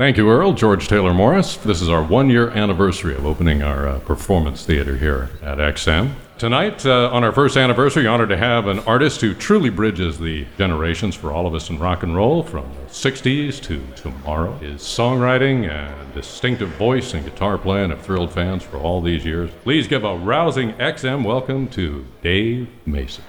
Thank you, Earl. George Taylor Morris. This is our one year anniversary of opening our uh, performance theater here at XM. Tonight, uh, on our first anniversary, honored to have an artist who truly bridges the generations for all of us in rock and roll, from the 60s to tomorrow. His songwriting and distinctive voice and guitar playing have thrilled fans for all these years. Please give a rousing XM welcome to Dave Mason.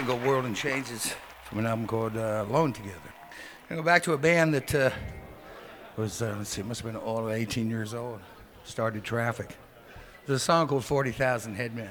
single World in Changes from an album called uh, Alone Together. I'm going to go back to a band that uh, was, uh, let's see, must have been all of 18 years old. Started Traffic. There's a song called 40,000 Headmen.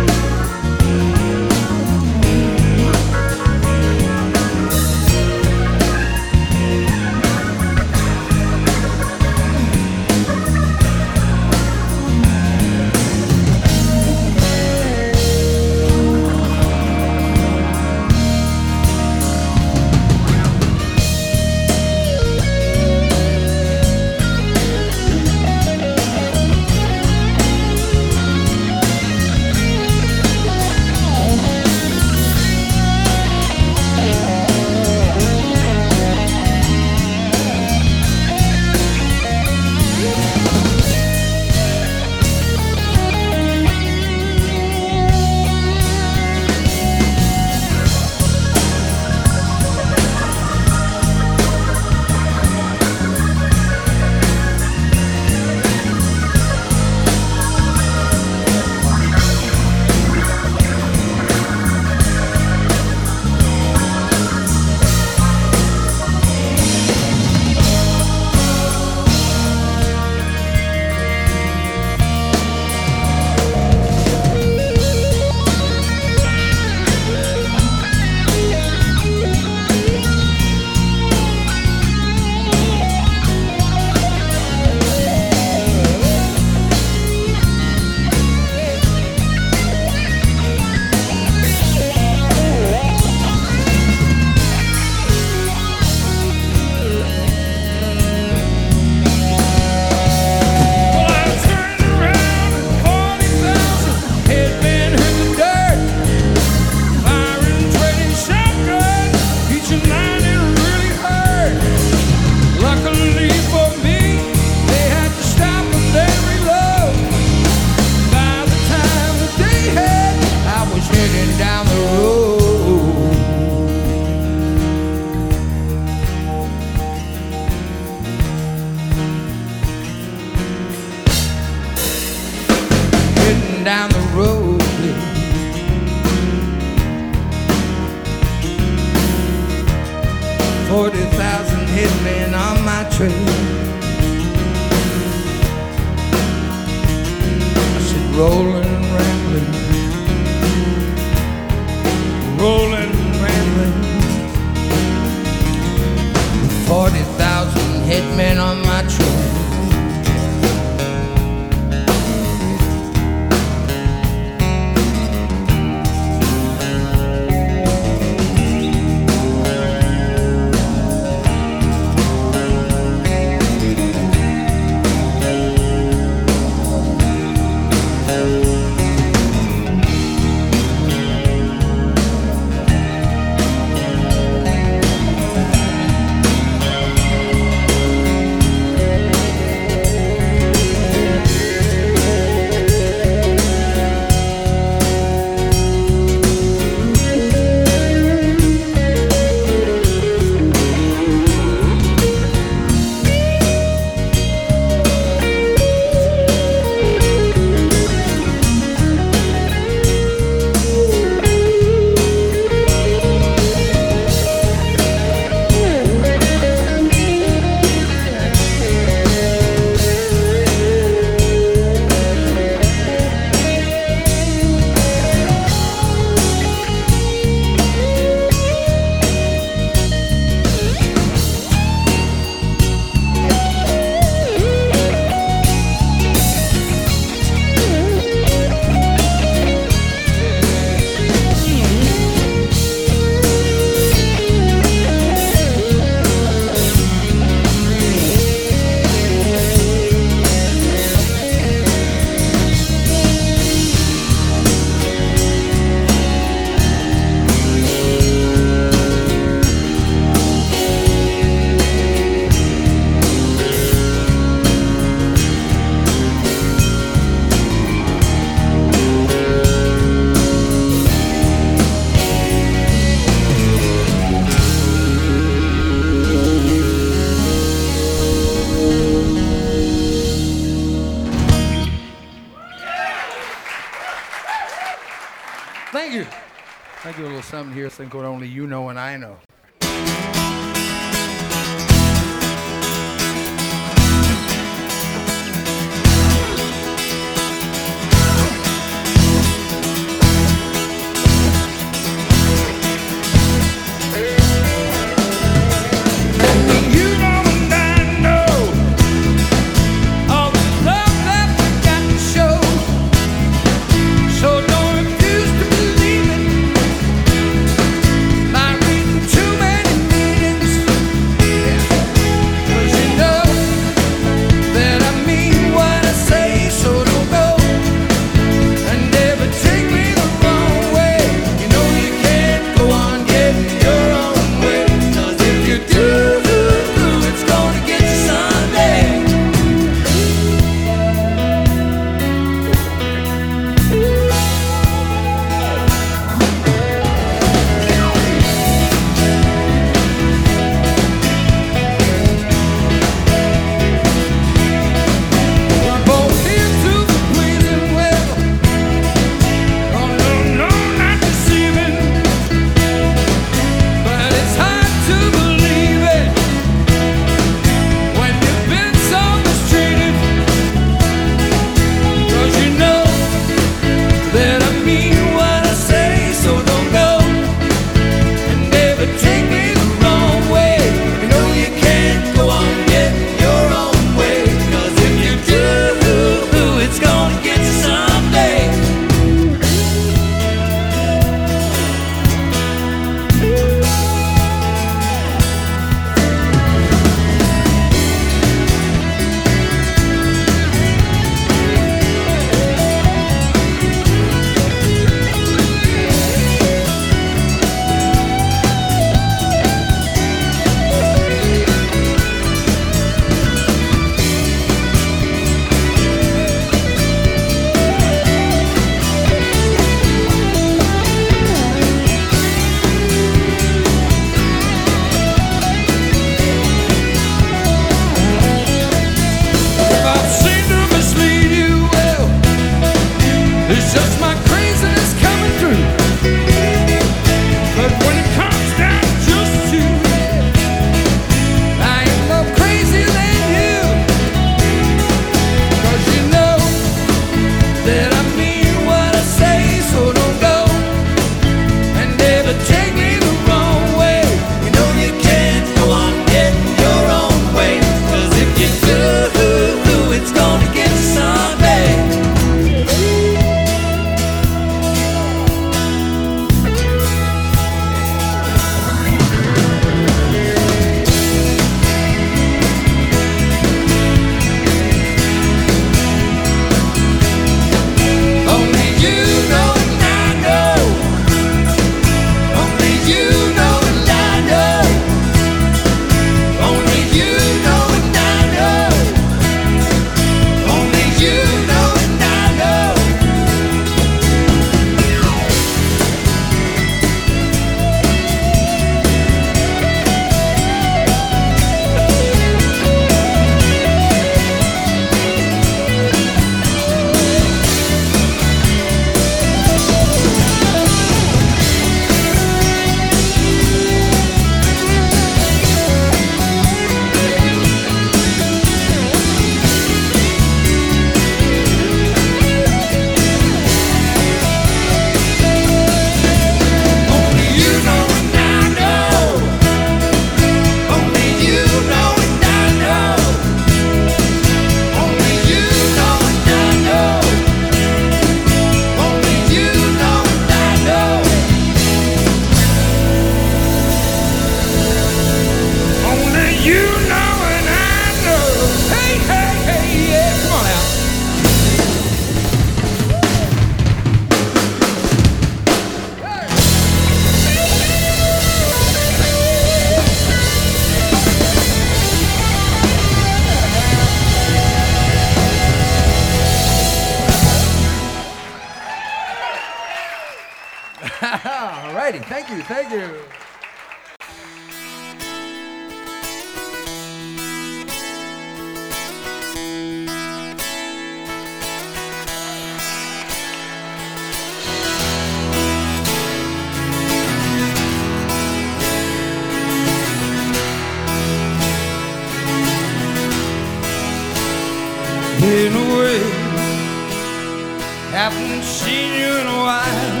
Haven't seen you in a while.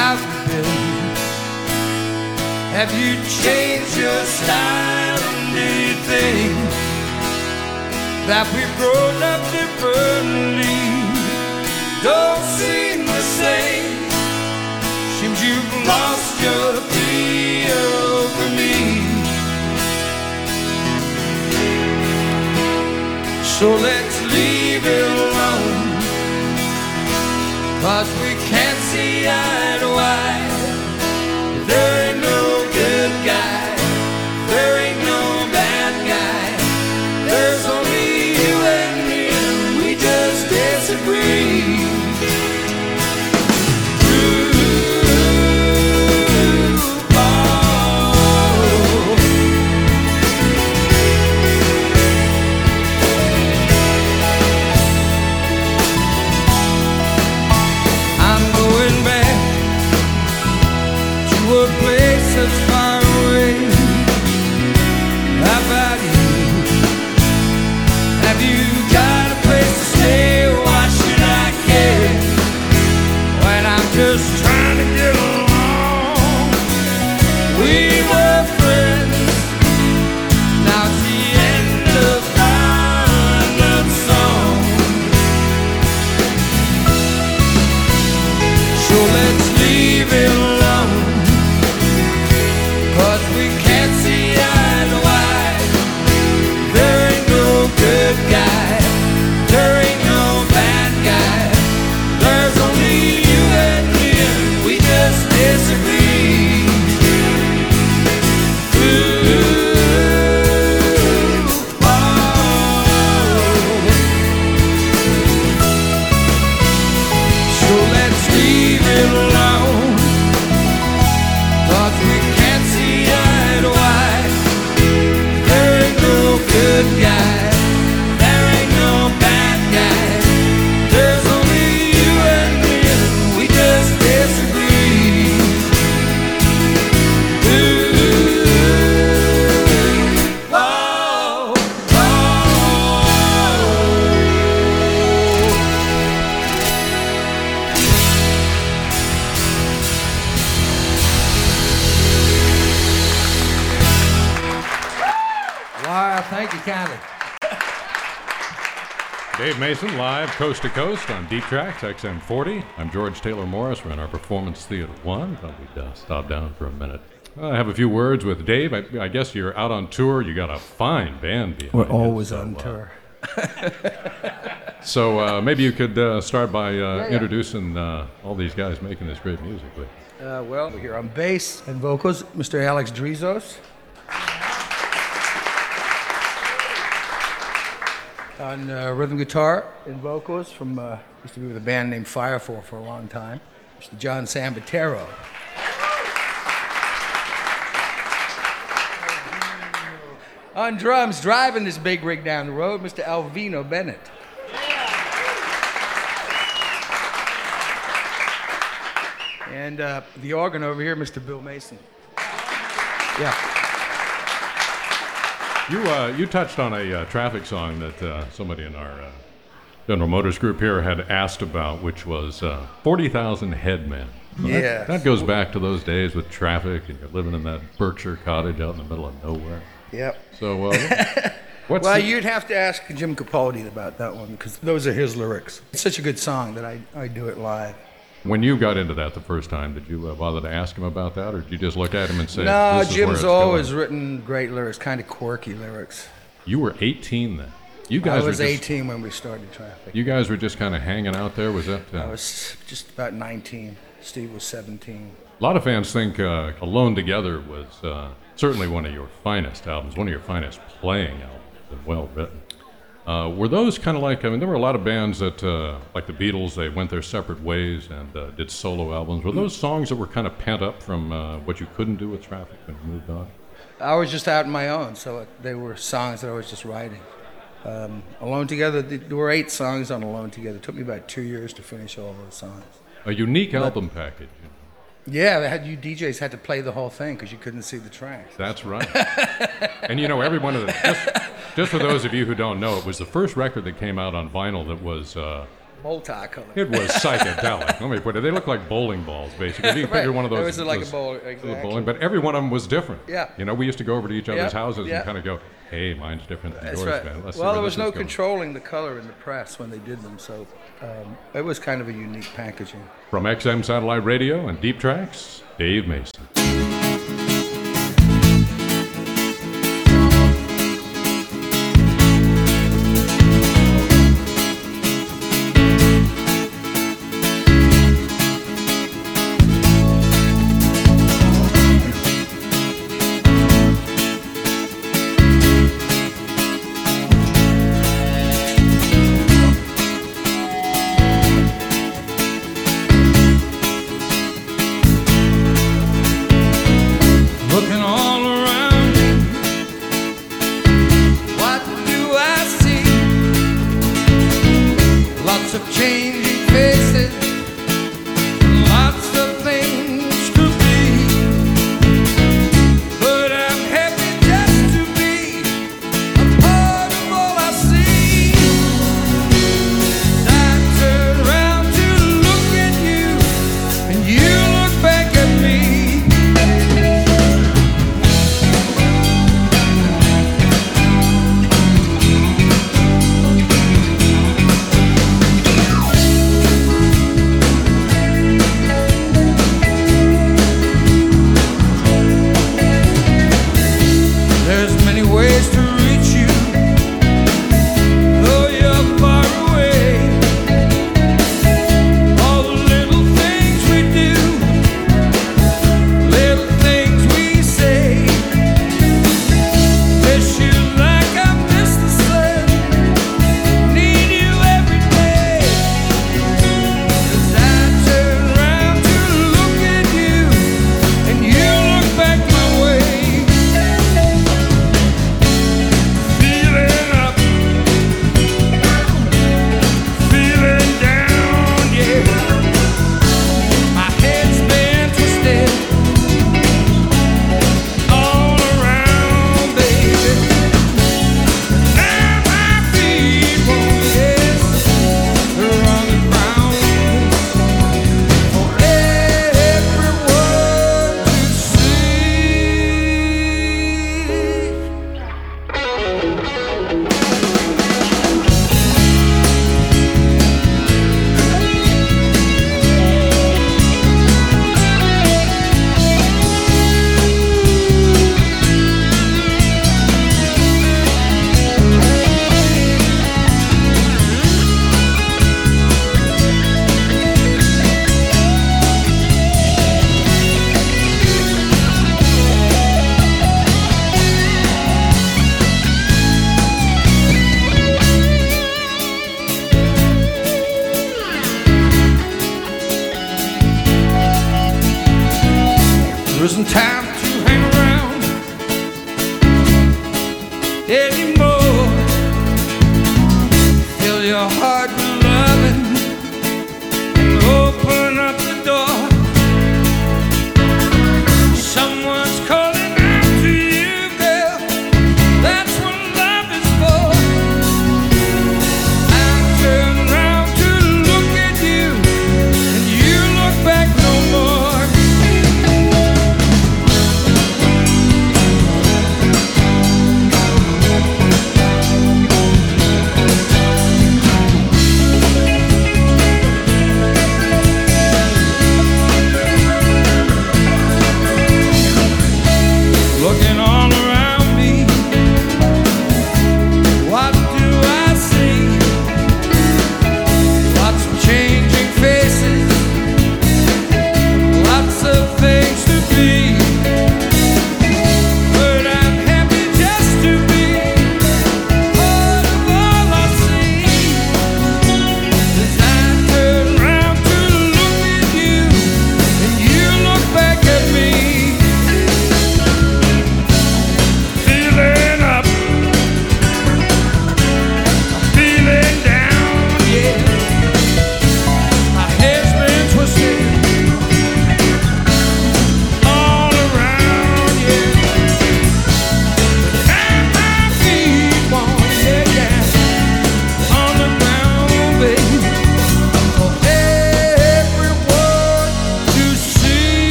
Have you been? Have you changed your style? And do you think that we've grown up differently? Don't seem the same. Seems you've lost your fear over me. So let's leave it alone. Cause we can't see eye to eye. Coast to coast on Deep Tracks XM40. I'm George Taylor Morris. We're in our Performance Theater 1. Thought we'd uh, stop down for a minute. I have a few words with Dave. I, I guess you're out on tour. You got a fine band behind We're you, always so, on uh, tour. So uh, maybe you could uh, start by uh, yeah. introducing uh, all these guys making this great music. Please. Uh, well, here on bass and vocals, Mr. Alex Drizos. On uh, rhythm guitar and vocals from uh, used to be with a band named Firefall for a long time, Mr. John Sambataro. On drums, driving this big rig down the road, Mr. Alvino Bennett. And uh, the organ over here, Mr. Bill Mason. Yeah. You uh, you touched on a uh, traffic song that uh, somebody in our uh, General Motors group here had asked about, which was uh, 40,000 Headmen. So that- That, goes back to those days with traffic and you're living in that Berkshire cottage out in the middle of nowhere. Yep. So, uh, what's Well, the- you'd have to ask Jim Capaldi about that one because those are his lyrics. It's such a good song that I, I do it live. When you got into that the first time, did you uh, bother to ask him about that, or did you just look at him and say, no, this is where Jim's always going? written great lyrics, kind of quirky lyrics. You were 18 then. You I guys was were just, 18 when we started Traffic. You guys were just kind of hanging out there. Was that? Uh, I was just about 19. Steve was 17. A lot of fans think uh, Alone Together was uh, certainly one of your finest albums, one of your finest playing albums, and well written. Uh, were those kind of like, I mean, there were a lot of bands that, uh, like the Beatles, they went their separate ways and uh, did solo albums. Were those songs that were kind of pent up from uh, what you couldn't do with Traffic and moved on? I was just out on my own, so they were songs that I was just writing. Um, Alone Together, there were eight songs on Alone Together. It took me about two years to finish all those songs. A unique album package. Yeah, they had you DJs had to play the whole thing because you couldn't see the tracks. That's right. and you know, every one of them. just, just for those of you who don't know, it was the first record that came out on vinyl that was uh, Multicolor. it was psychedelic. Let me put it. They look like bowling balls, basically. If you picture Right. one of those. It was like a those bowl- little exactly. bowling, but every one of them was different. Yeah. You know, we used to go over to each other's Yeah, houses yeah. and kind of go, "Hey, mine's different than That's yours, right. man. Let's see well, there was no controlling the color in the press when they did them, so um, it was kind of a unique packaging. From XM Satellite Radio and Deep Tracks, Dave Mason. Isn't time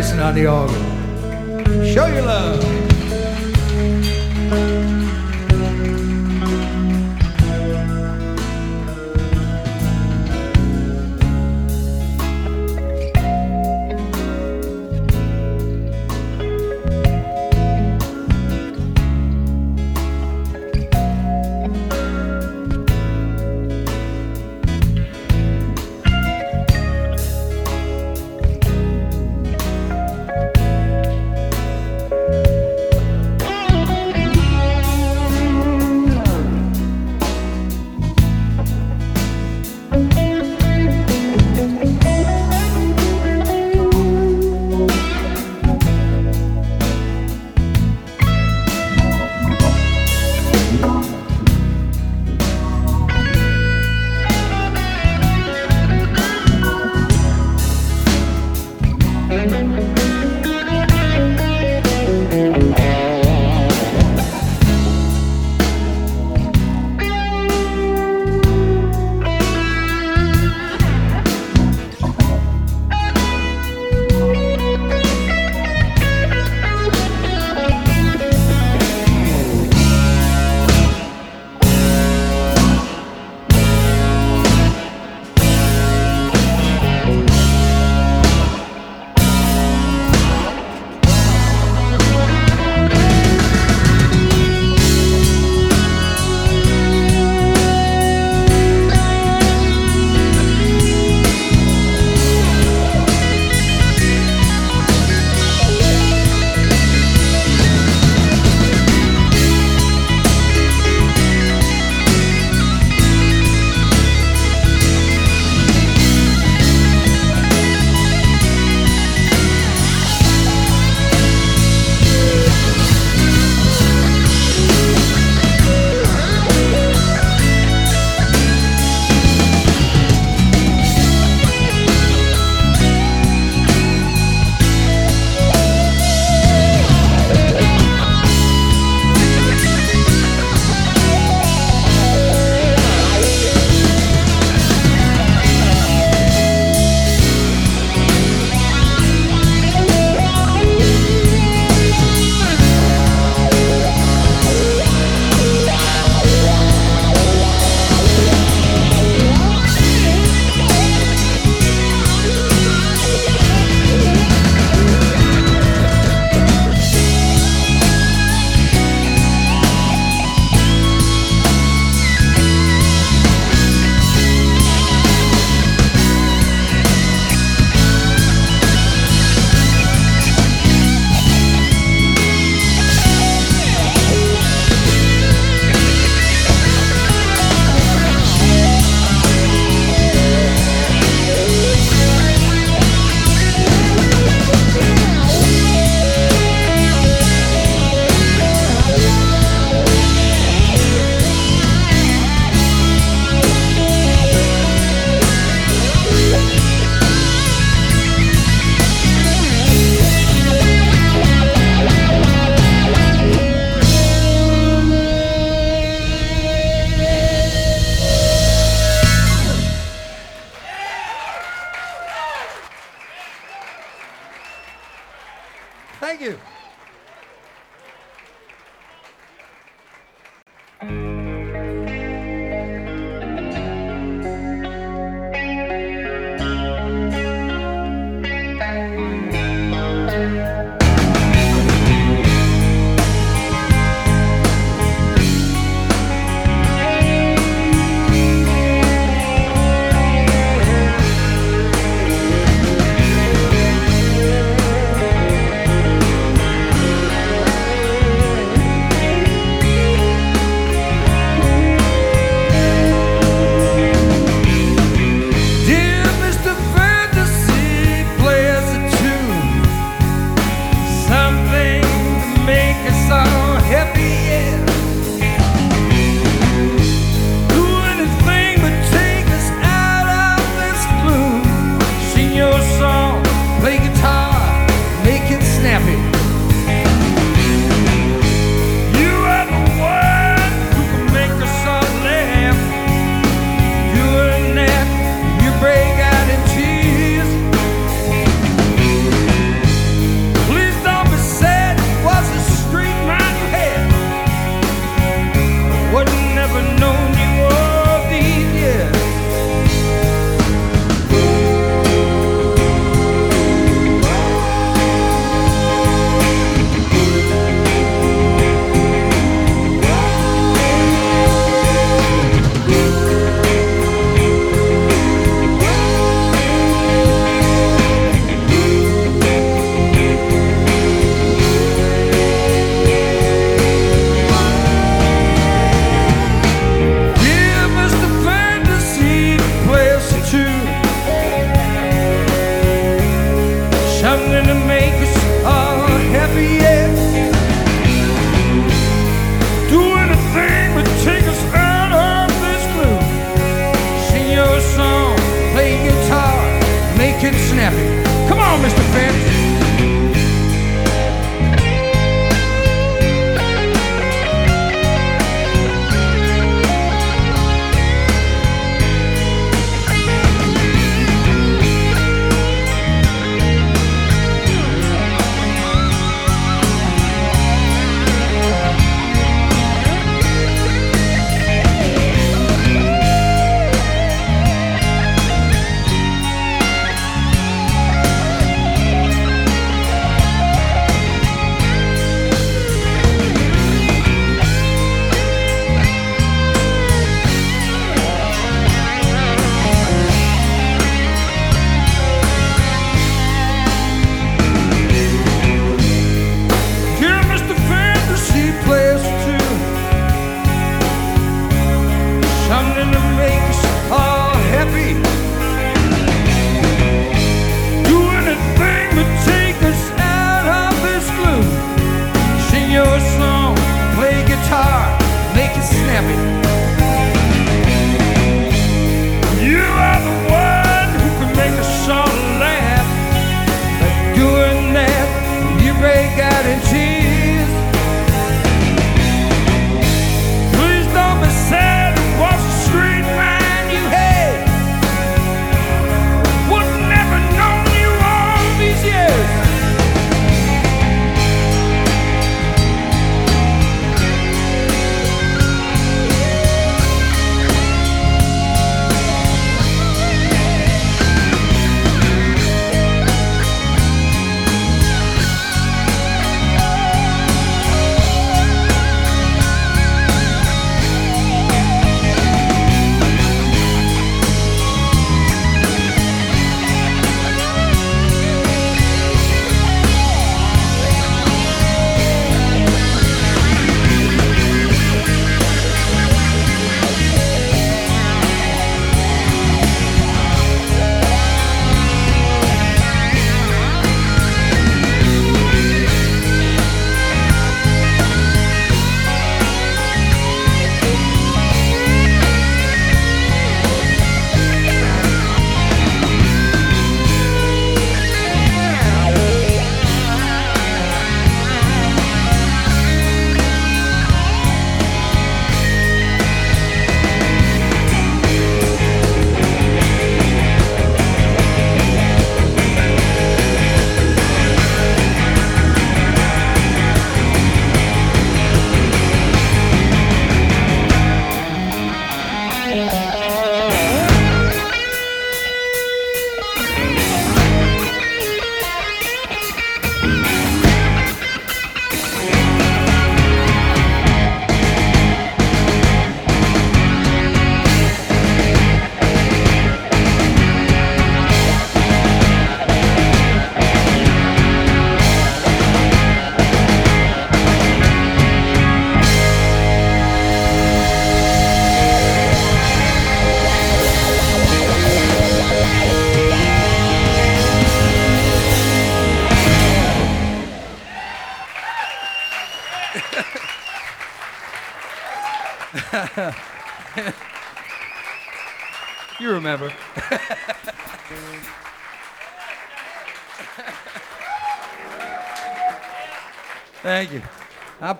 Mason on the organ.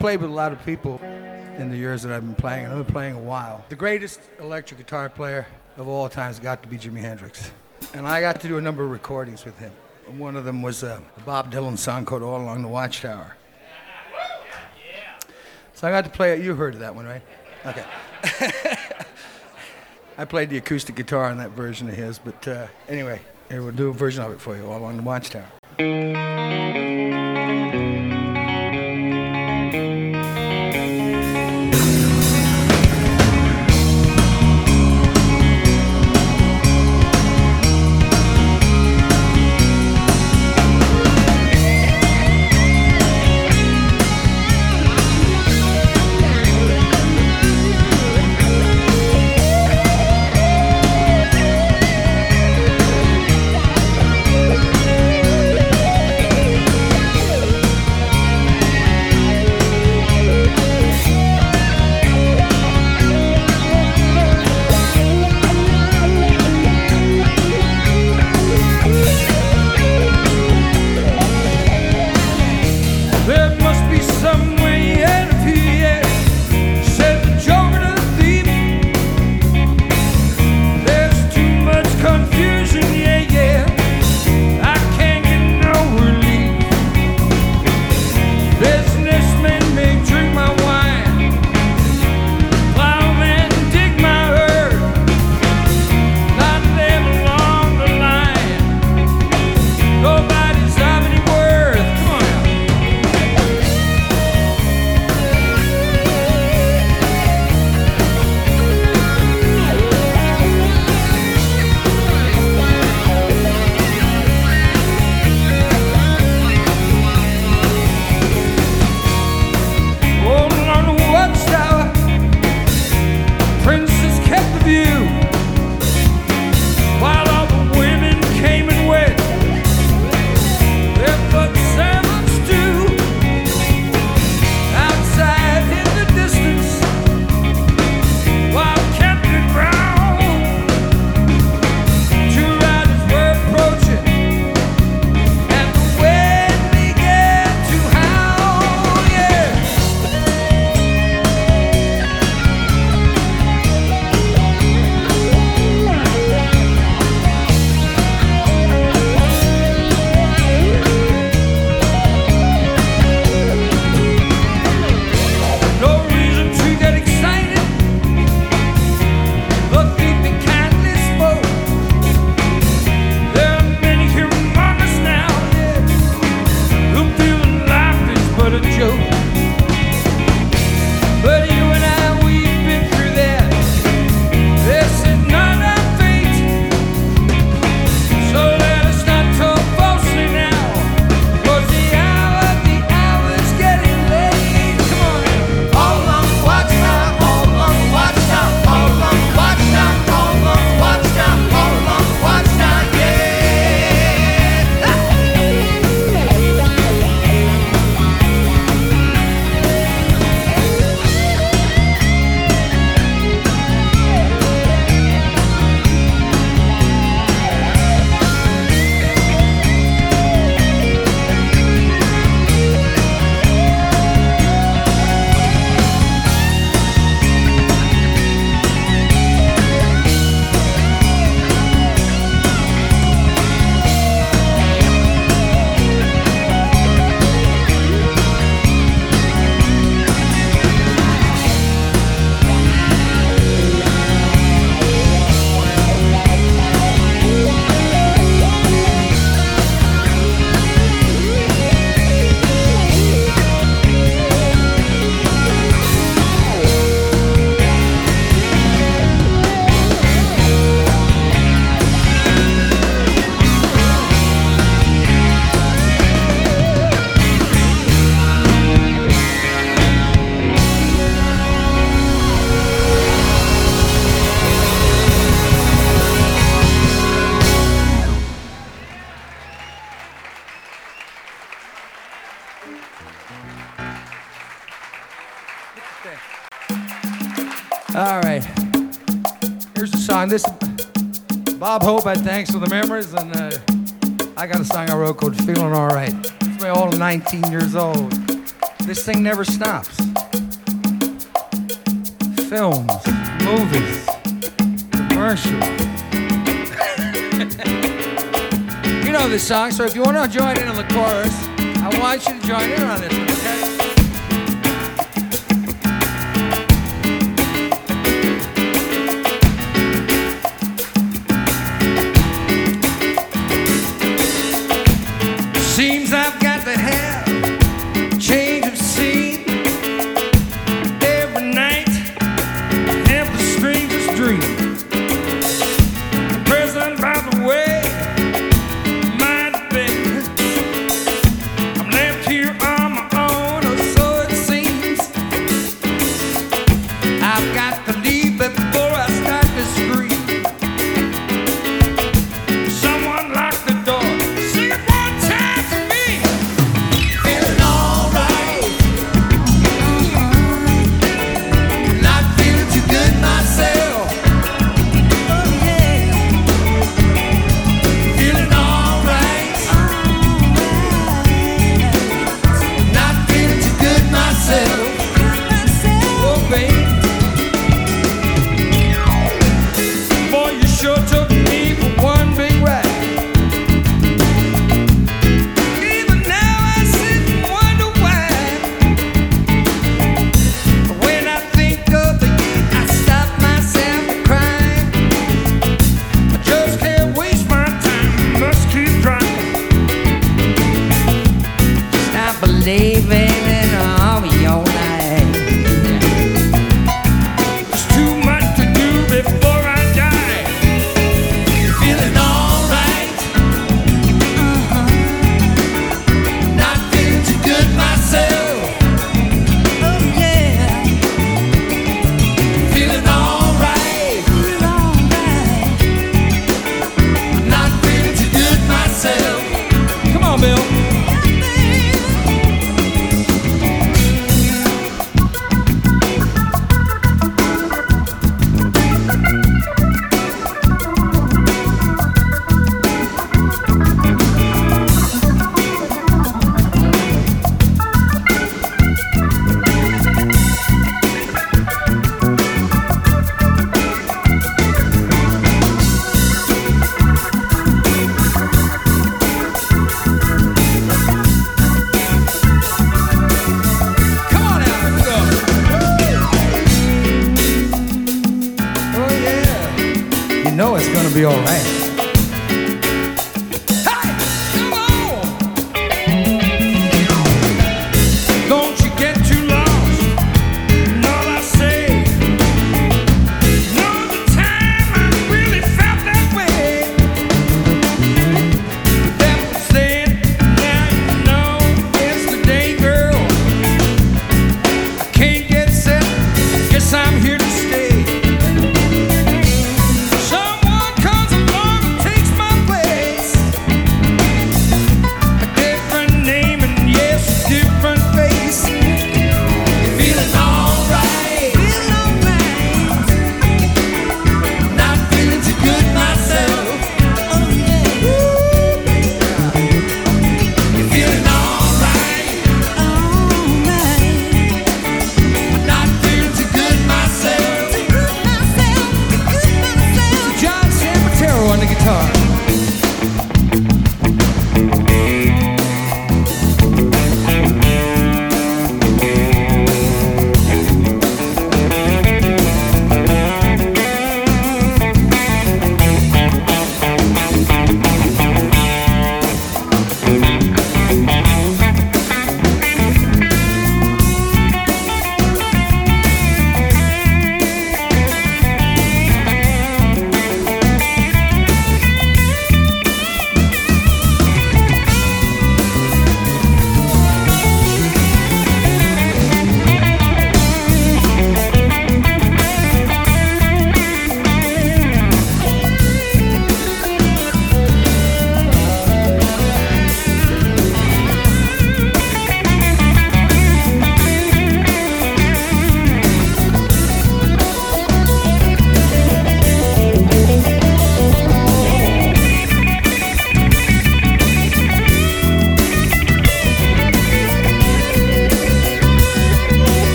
Played with a lot of people in the years that I've been playing, and I've been playing a while. The greatest electric guitar player of all time has got to be Jimi Hendrix. And I got to do a number of recordings with him. One of them was a Bob Dylan song called All Along the Watchtower. So I got to play it. You heard of that one, right? Okay. I played the acoustic guitar on that version of his, but uh, anyway, here we'll do a version of it for you, All Along the Watchtower. Bob Hope, at thanks for the memories, and uh, I got a song I wrote called Feeling Alright. It's my all 19 years old. This thing never stops. Films, movies, commercials. you know this song, so if you want to join in on the chorus, I want you to join in on this one. All right.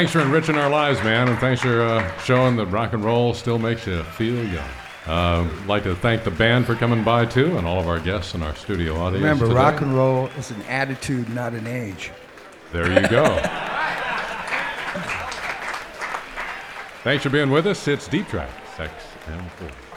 Thanks for enriching our lives, man, and thanks for uh, showing that rock and roll still makes you feel young. Uh, I'd like to thank the band for coming by too, and all of our guests in our studio audience. Remember, today. rock and roll is an attitude, not an age. There you go. Thanks for being with us. It's Deep Track, XM4. Thank you.